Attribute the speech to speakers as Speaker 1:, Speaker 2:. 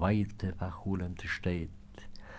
Speaker 1: Weite wachholend steht.